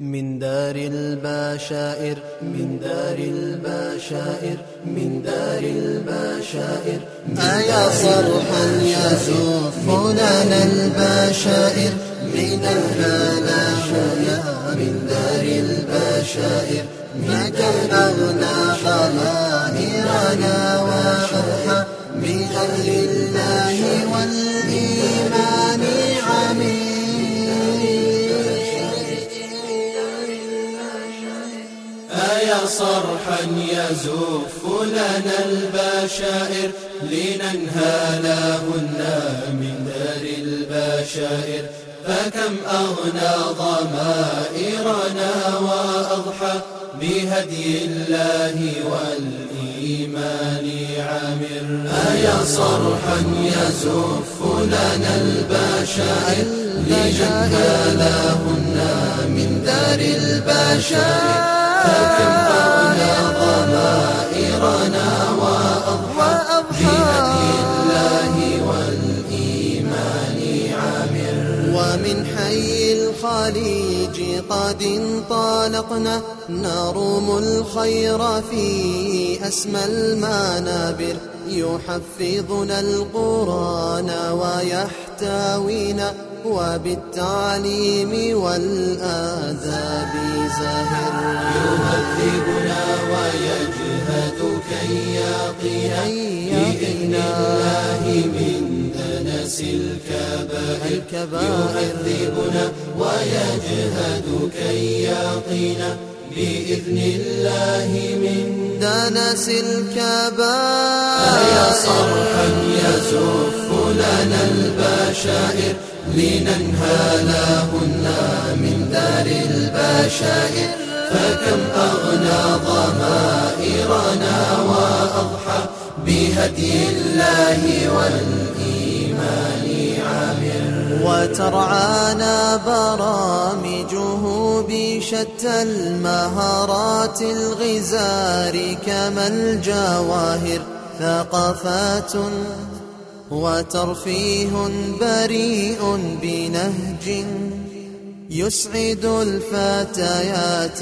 من دار البشائر من دار البشائر من دار البشائر. أيا صرحا يزف لنا البشائر. من الهلاك من دار البشائر. متى أغنى خلائرنا وأرحى بأهل الله صرحا يزف لنا البشائر لننهالهن من دار البشائر. فكم أغنى ضمائرنا وأضحى بهدي الله والإيمان عامر. أيا صرحا يزف لنا البشائر لننهالهن من دار البشائر. أغنى ضمائرنا وأضحى بهدي الله والإيمان عامر ومن حي الخليج قد انطلقنا نرم الخير في أسمى المنابر. يحفظنا القرآن ويحتوينا وبالتعليم والآداب زاهر دنس الكبائر يهذبنا ويجهد كي يقينا بإذن الله من دنس الكبائر. أيا صرحا يزف لنا البشائر لننهالهن من دار البشائر. فكم أغنى ضمائرنا وأضحى بهدي الله والإيمان وترعانا برامجه بشتى المهارات الغزار كما الجواهر ثقافات وترفيه بريء بنهج يسعد الفتيات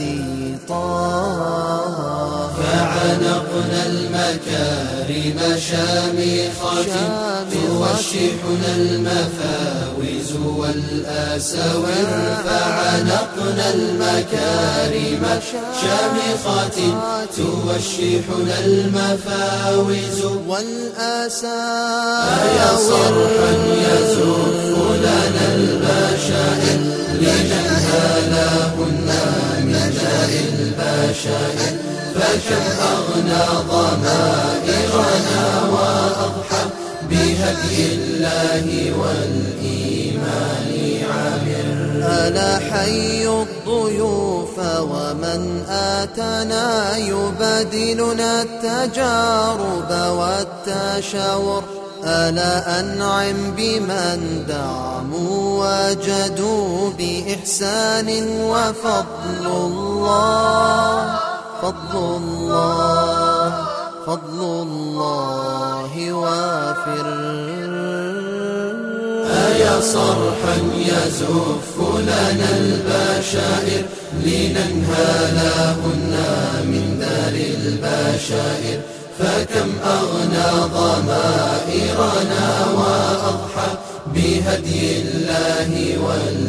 طه. فعنقنا المكارم شامخات توشحنا المفاوز والآساور فعنقنا المكارم. شامخات توشحنا المفاوز. والآساور أيا صرحا يزف لنا البشائر لننهالهن من داء البشائر فكم أغنى ضمائرنا وأضحى بهدي الله والإيمان عامر. ألا حي الضيوف ومن آتنا يبادلنا التجارب والتشاور. ألا أنعم بمن دعموا وجدوا بإحسان وفضل الله. فضل الله. فضل الله وافر. أيا صرحا يزف لنا البشائر لننهالهن من دار البشائر. فكم أغنى ضمائرنا وأضحى بهدي الله والإيمان